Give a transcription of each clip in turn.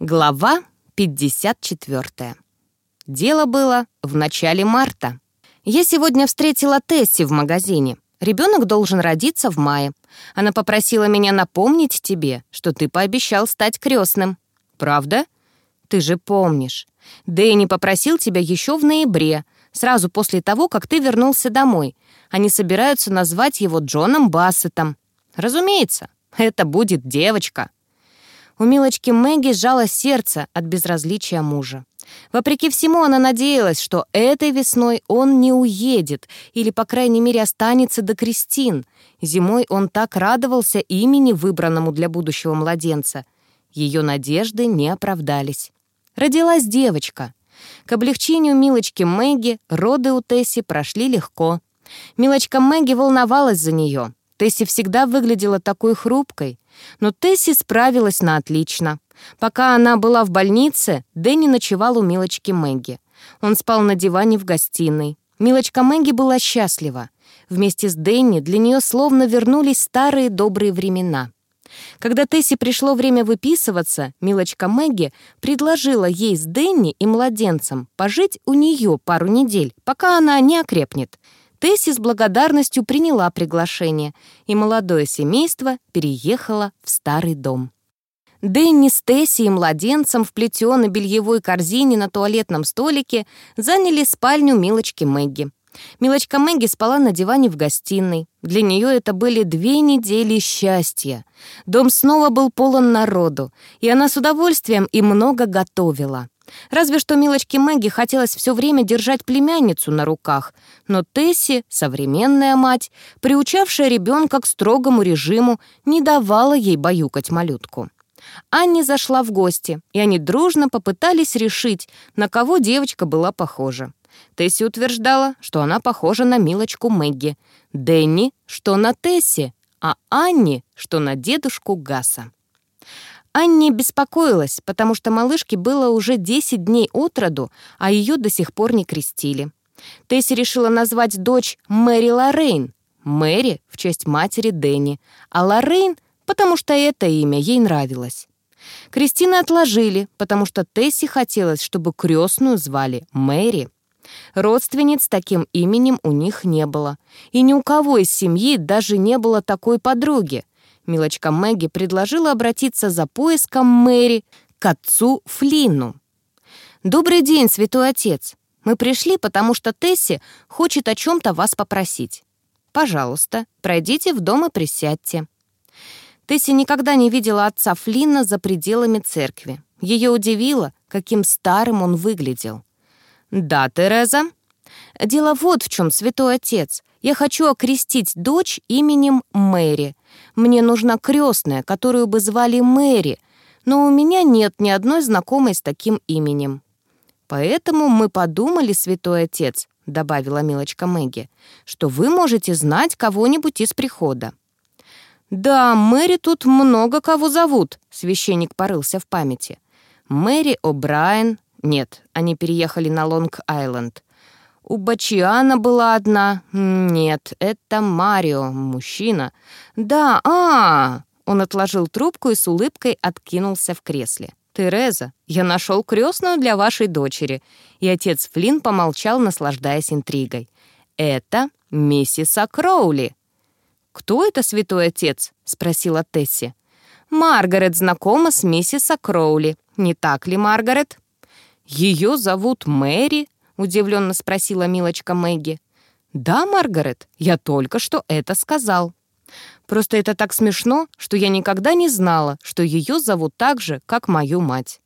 Глава 54. Дело было в начале марта. Я сегодня встретила Тесси в магазине. Ребенок должен родиться в мае. Она попросила меня напомнить тебе, что ты пообещал стать крестным. Правда? Ты же помнишь. Дэнни попросил тебя еще в ноябре, сразу после того, как ты вернулся домой. Они собираются назвать его Джоном Бассетом. Разумеется, это будет девочка. У милочки Мэгги сжало сердце от безразличия мужа. Вопреки всему, она надеялась, что этой весной он не уедет или, по крайней мере, останется до Кристин. Зимой он так радовался имени, выбранному для будущего младенца. Ее надежды не оправдались. Родилась девочка. К облегчению милочки Мэгги роды у Тесси прошли легко. Милочка Мэгги волновалась за нее. Тесси всегда выглядела такой хрупкой. Но Тесси справилась на отлично. Пока она была в больнице, Дэнни ночевал у Милочки Мэгги. Он спал на диване в гостиной. Милочка Мэгги была счастлива. Вместе с Дэнни для нее словно вернулись старые добрые времена. Когда Тесси пришло время выписываться, Милочка Мэгги предложила ей с Дэнни и младенцем пожить у нее пару недель, пока она не окрепнет — Тесси с благодарностью приняла приглашение, и молодое семейство переехало в старый дом. Дэнни с Тесси и младенцем в плетеной бельевой корзине на туалетном столике заняли спальню Милочки Мэгги. Милочка Мэгги спала на диване в гостиной. Для нее это были две недели счастья. Дом снова был полон народу, и она с удовольствием и много готовила. Разве что милочке Мэгги хотелось все время держать племянницу на руках, но Тесси, современная мать, приучавшая ребенка к строгому режиму, не давала ей баюкать малютку. Анни зашла в гости, и они дружно попытались решить, на кого девочка была похожа. Тесси утверждала, что она похожа на милочку Мэгги, Дэнни, что на Тесси, а Анни, что на дедушку Гаса. Анни беспокоилась, потому что малышке было уже 10 дней от роду, а ее до сих пор не крестили. Тесси решила назвать дочь Мэри Лоррейн. Мэри в честь матери Дэнни, а Лоррейн, потому что это имя ей нравилось. Кристины отложили, потому что Тесси хотелось, чтобы крестную звали Мэри. Родственниц с таким именем у них не было. И ни у кого из семьи даже не было такой подруги — Милочка Мэгги предложила обратиться за поиском Мэри к отцу Флинну. «Добрый день, святой отец. Мы пришли, потому что Тесси хочет о чем-то вас попросить. Пожалуйста, пройдите в дом и присядьте». Тесси никогда не видела отца Флинна за пределами церкви. Ее удивило, каким старым он выглядел. «Да, Тереза?» «Дело вот в чем, святой отец. Я хочу окрестить дочь именем Мэри. Мне нужна крестная, которую бы звали Мэри, но у меня нет ни одной знакомой с таким именем. Поэтому мы подумали, святой отец, добавила милочка Мэгги, что вы можете знать кого-нибудь из прихода. «Да, Мэри тут много кого зовут», — священник порылся в памяти. «Мэри О'Брайен...» Нет, они переехали на Лонг-Айленд. У Бачиана была одна. Нет, это Марио, мужчина. Да, а, Он отложил трубку и с улыбкой откинулся в кресле. «Тереза, я нашел крестную для вашей дочери». И отец Флинн помолчал, наслаждаясь интригой. «Это миссиса Кроули». «Кто это святой отец?» — спросила Тесси. «Маргарет знакома с миссис Кроули. Не так ли, Маргарет?» «Ее зовут Мэри», — удивленно спросила милочка Мэгги. «Да, Маргарет, я только что это сказал. Просто это так смешно, что я никогда не знала, что ее зовут так же, как мою мать.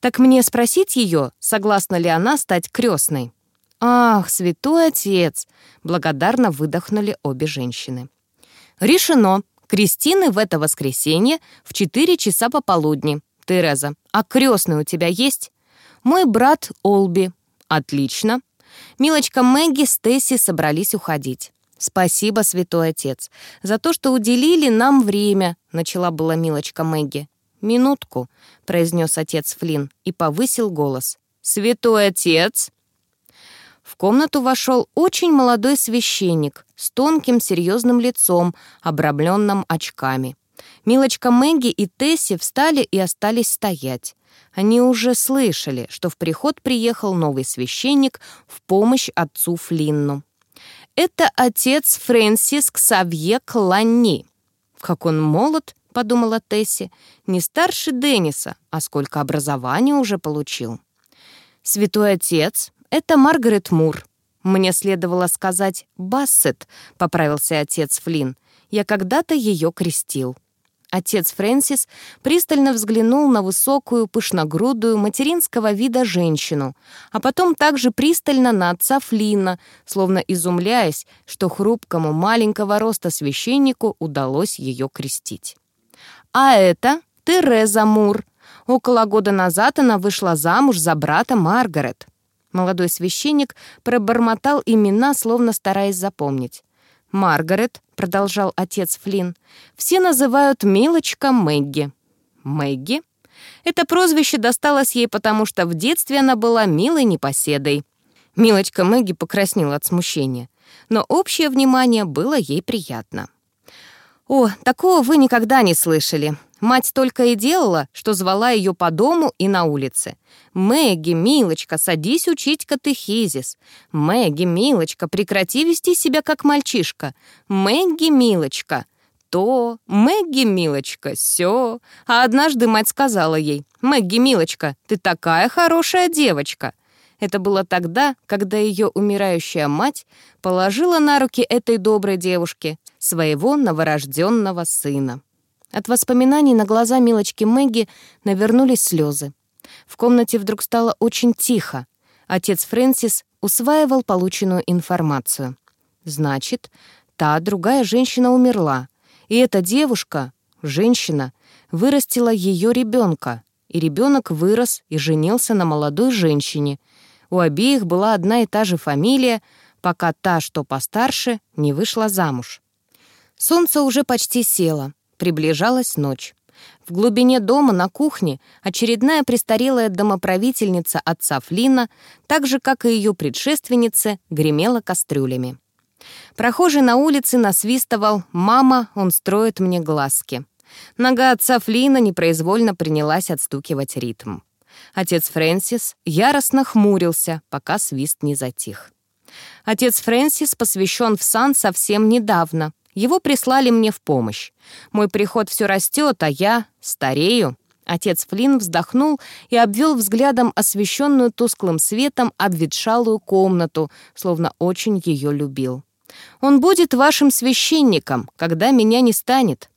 Так мне спросить ее, согласна ли она стать крестной?» «Ах, святой отец!» — благодарно выдохнули обе женщины. «Решено. Кристины в это воскресенье в 4 часа пополудни. Тереза, а крестный у тебя есть?» «Мой брат Олби. «Отлично». Милочка Мэгги с Тесси собрались уходить. «Спасибо, святой отец, за то, что уделили нам время», — начала была Милочка Мэгги. «Минутку», — произнес отец Флинн и повысил голос. «Святой отец!» В комнату вошел очень молодой священник с тонким серьезным лицом, обрамленным очками. Милочка Мэгги и Тесси встали и остались стоять. Они уже слышали, что в приход приехал новый священник в помощь отцу Флинну. Это отец Фрэнсис Ксавье Кланни. Как он молод, подумала Тесси, не старше Денниса, а сколько образования уже получил. Святой отец — это Маргарет Мур. Мне следовало сказать «Бассет», — поправился отец Флинн. Я когда-то ее крестил. Отец Фрэнсис пристально взглянул на высокую, пышногрудую, материнского вида женщину, а потом также пристально на отца Флина, словно изумляясь, что хрупкому маленького роста священнику удалось ее крестить. «А это Тереза Мур. Около года назад она вышла замуж за брата Маргарет». Молодой священник пробормотал имена, словно стараясь запомнить. «Маргарет», — продолжал отец Флинн, — «все называют милочка Мэгги». «Мэгги?» Это прозвище досталось ей, потому что в детстве она была милой непоседой. Милочка Мэгги покраснела от смущения, но общее внимание было ей приятно. «О, такого вы никогда не слышали. Мать только и делала, что звала ее по дому и на улице. «Мэгги, милочка, садись учить катехизис. Мэгги, милочка, прекрати вести себя как мальчишка. Мэгги, милочка». То, Мэгги, милочка, все. А однажды мать сказала ей, «Мэгги, милочка, ты такая хорошая девочка». Это было тогда, когда ее умирающая мать положила на руки этой доброй девушке своего новорожденного сына. От воспоминаний на глаза милочки Мэгги навернулись слезы. В комнате вдруг стало очень тихо. Отец Фрэнсис усваивал полученную информацию. Значит, та другая женщина умерла, и эта девушка, женщина, вырастила ее ребенка, и ребенок вырос и женился на молодой женщине. У обеих была одна и та же фамилия, пока та, что постарше, не вышла замуж. Солнце уже почти село. Приближалась ночь. В глубине дома на кухне очередная престарелая домоправительница отца Флина, так же, как и ее предшественницы, гремела кастрюлями. Прохожий на улице насвистывал «Мама, он строит мне глазки». Нога отца Флина непроизвольно принялась отстукивать ритм. Отец Фрэнсис яростно хмурился, пока свист не затих. Отец Фрэнсис посвящен в сан совсем недавно, его прислали мне в помощь. Мой приход все растет, а я старею. Отец Флинн вздохнул и обвел взглядом освещенную тусклым светом обветшалую комнату, словно очень ее любил. «Он будет вашим священником, когда меня не станет».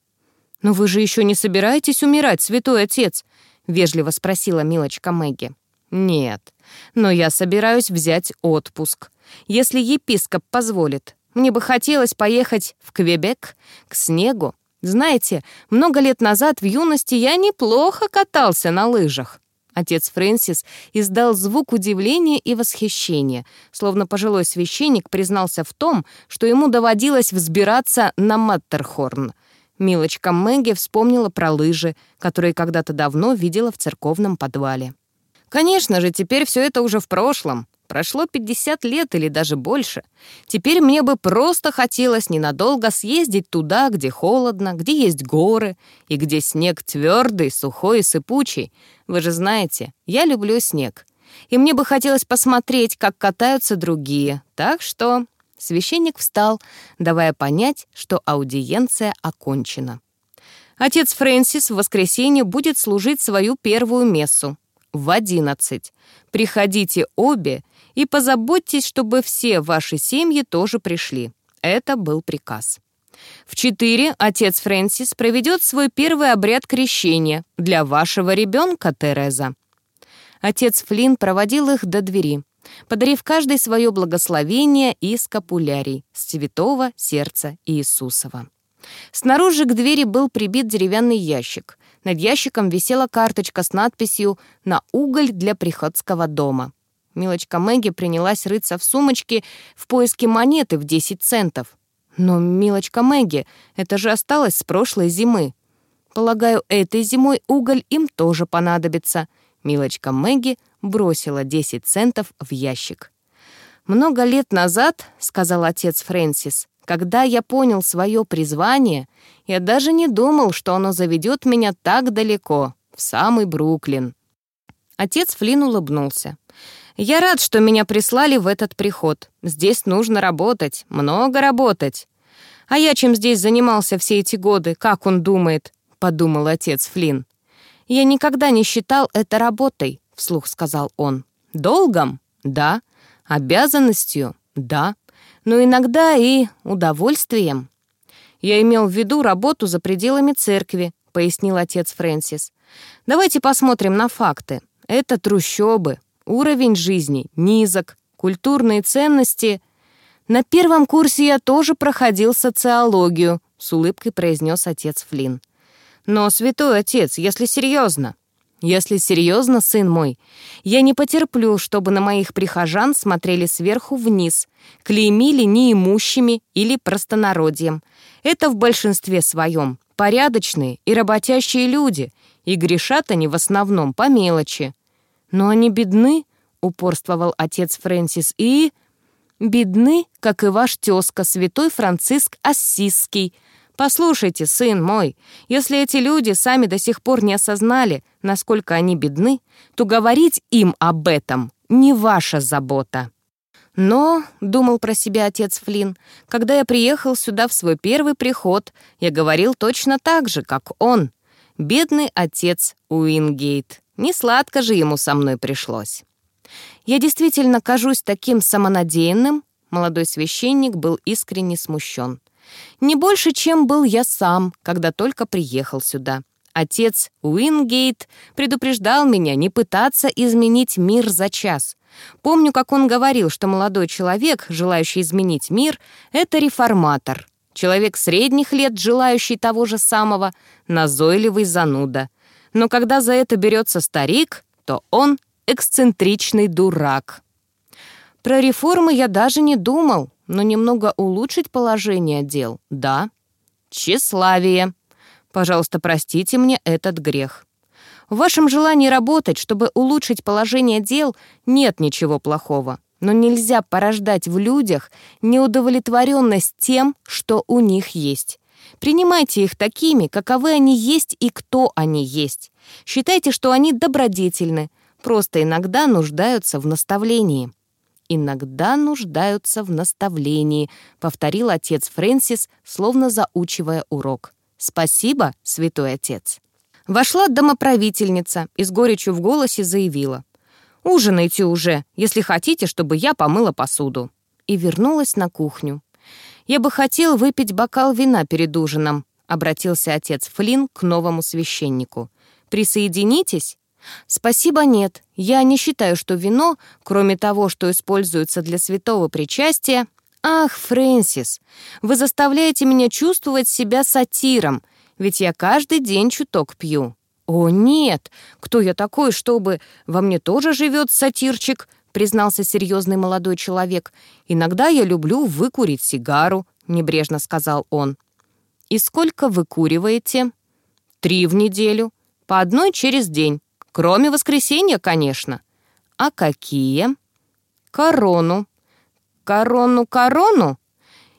«Но вы же еще не собираетесь умирать, святой отец?» — вежливо спросила милочка Мэгги. «Нет, но я собираюсь взять отпуск, если епископ позволит. Мне бы хотелось поехать в Квебек, к снегу. Знаете, много лет назад в юности я неплохо катался на лыжах. Отец Фрэнсис издал звук удивления и восхищения, словно пожилой священник признался в том, что ему доводилось взбираться на Маттерхорн. Милочка Мэгги вспомнила про лыжи, которые когда-то давно видела в церковном подвале. Конечно же, теперь все это уже в прошлом. Прошло 50 лет или даже больше. Теперь мне бы просто хотелось ненадолго съездить туда, где холодно, где есть горы и где снег твердый, сухой и сыпучий. Вы же знаете, я люблю снег. И мне бы хотелось посмотреть, как катаются другие. Так что священник встал, давая понять, что аудиенция окончена. Отец Фрэнсис в воскресенье будет служить свою первую мессу в одиннадцать. Приходите обе и позаботьтесь, чтобы все ваши семьи тоже пришли. Это был приказ. В четыре отец Фрэнсис проведет свой первый обряд крещения для вашего ребенка, Тереза. Отец Флинн проводил их до двери, подарив каждой свое благословение и скапулярий с святого сердца Иисусова. Снаружи к двери был прибит деревянный ящик. Над ящиком висела карточка с надписью «На уголь для приходского дома». Милочка Мэгги принялась рыться в сумочке в поиске монеты в 10 центов. Но, милочка Мэгги, это же осталось с прошлой зимы. Полагаю, этой зимой уголь им тоже понадобится. Милочка Мэгги бросила 10 центов в ящик. «Много лет назад, — сказал отец Фрэнсис, — Когда я понял свое призвание, я даже не думал, что оно заведет меня так далеко, в самый Бруклин. Отец Флинн улыбнулся. «Я рад, что меня прислали в этот приход. Здесь нужно работать, много работать». «А я чем здесь занимался все эти годы, как он думает?» — подумал отец Флинн. «Я никогда не считал это работой», — вслух сказал он. «Долгом? Да. Обязанностью? Да. Но иногда и удовольствием». «Я имел в виду работу за пределами церкви», — пояснил отец Фрэнсис. «Давайте посмотрим на факты. Это трущобы, уровень жизни низок, культурные ценности...» «На первом курсе я тоже проходил социологию», — с улыбкой произнес отец Флинн. «Но, святой отец, если серьезно...» «Если серьезно, сын мой, я не потерплю, чтобы на моих прихожан смотрели сверху вниз, клеймили неимущими или простонародьем. Это в большинстве своем порядочные и работящие люди, и грешат они в основном по мелочи. Но они бедны, упорствовал отец Фрэнсис, и... Бедны, как и ваш тезка, святой Франциск Ассизский. Послушайте, сын мой, если эти люди сами до сих пор не осознали, насколько они бедны, то говорить им об этом не ваша забота. Но, — думал про себя отец Флинн, — когда я приехал сюда в свой первый приход, я говорил точно так же, как он. Бедный отец Уингейт. Не сладко же ему со мной пришлось. Я действительно кажусь таким самонадеянным?» Молодой священник был искренне смущен. «Не больше, чем был я сам, когда только приехал сюда. Отец Уингейт предупреждал меня не пытаться изменить мир за час. Помню, как он говорил, что молодой человек, желающий изменить мир, — это реформатор. Человек средних лет, желающий того же самого, назойливый зануда. Но когда за это берется старик, то он эксцентричный дурак. Про реформы я даже не думал, но немного улучшить положение дел, да. Тщеславие. Пожалуйста, простите мне этот грех. В вашем желании работать, чтобы улучшить положение дел, нет ничего плохого. Но нельзя порождать в людях неудовлетворенность тем, что у них есть. Принимайте их такими, каковы они есть и кто они есть. Считайте, что они добродетельны, просто иногда нуждаются в наставлении. «Иногда нуждаются в наставлении», — повторил отец Фрэнсис, словно заучивая урок. «Спасибо, святой отец». Вошла домоправительница и с горечью в голосе заявила. «Ужинайте уже, если хотите, чтобы я помыла посуду». И вернулась на кухню. «Я бы хотел выпить бокал вина перед ужином», — обратился отец Флинн к новому священнику. «Присоединитесь?» «Спасибо, нет. Я не считаю, что вино, кроме того, что используется для святого причастия...» «Ах, Фрэнсис, вы заставляете меня чувствовать себя сатиром, ведь я каждый день чуток пью». «О, нет! Кто я такой, чтобы... Во мне тоже живет сатирчик», — признался серьезный молодой человек. «Иногда я люблю выкурить сигару», — небрежно сказал он. «И сколько вы куриваете?» «Три в неделю. По одной через день. Кроме воскресенья, конечно. А какие? Корону. Корону-корону?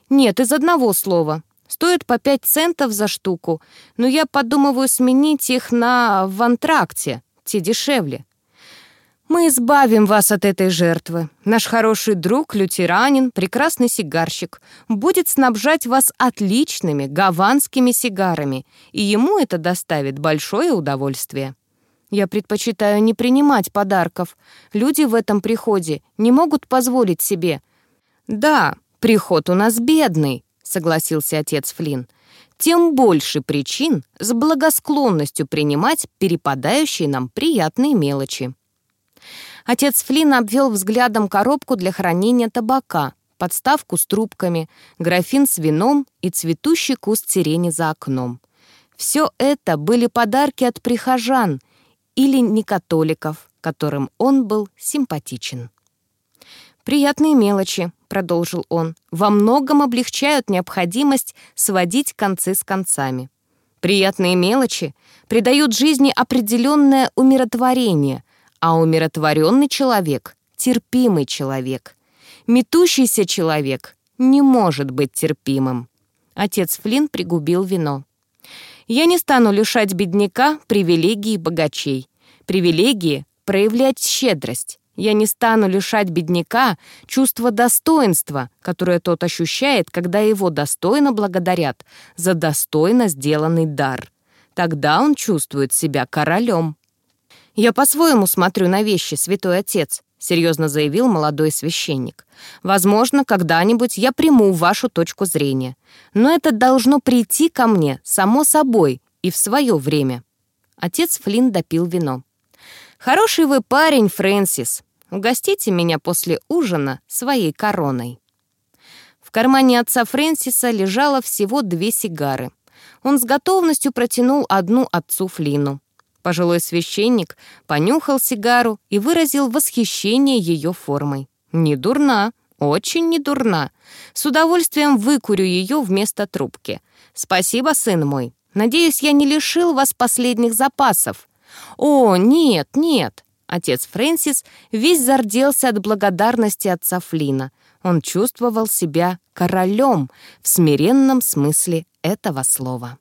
Нет, из одного слова. Стоит по пять центов за штуку, но я подумываю сменить их на в антракте, те дешевле. Мы избавим вас от этой жертвы. Наш хороший друг, лютеранин, прекрасный сигарщик, будет снабжать вас отличными гаванскими сигарами, и ему это доставит большое удовольствие. Я предпочитаю не принимать подарков. Люди в этом приходе не могут позволить себе. Да, приход у нас бедный, согласился отец Флинн. Тем больше причин с благосклонностью принимать перепадающие нам приятные мелочи. Отец Флинн обвел взглядом коробку для хранения табака, подставку с трубками, графин с вином и цветущий куст сирени за окном. Все это были подарки от прихожан — или некатоликов, которым он был симпатичен. «Приятные мелочи», — продолжил он, «во многом облегчают необходимость сводить концы с концами. Приятные мелочи придают жизни определенное умиротворение, а умиротворенный человек — терпимый человек. Метущийся человек — не может быть терпимым. Отец Флинн пригубил вино. «Я не стану лишать бедняка привилегий богачей. Привилегии — проявлять щедрость. Я не стану лишать бедняка чувства достоинства, которое тот ощущает, когда его достойно благодарят за достойно сделанный дар. Тогда он чувствует себя королем. «Я по-своему смотрю на вещи, святой отец», — серьезно заявил молодой священник. «Возможно, когда-нибудь я приму вашу точку зрения. Но это должно прийти ко мне само собой и в свое время». Отец Флинн допил вино. «Хороший вы парень, Фрэнсис. Угостите меня после ужина своей короной». В кармане отца Фрэнсиса лежало всего две сигары. Он с готовностью протянул одну отцу Флину. Пожилой священник понюхал сигару и выразил восхищение ее формой. «Не дурна, очень не дурна. С удовольствием выкурю ее вместо трубки. Спасибо, сын мой. Надеюсь, я не лишил вас последних запасов. «О, нет, нет!» Отец Фрэнсис весь зарделся от благодарности отца Флина. Он чувствовал себя королем в смиренном смысле этого слова.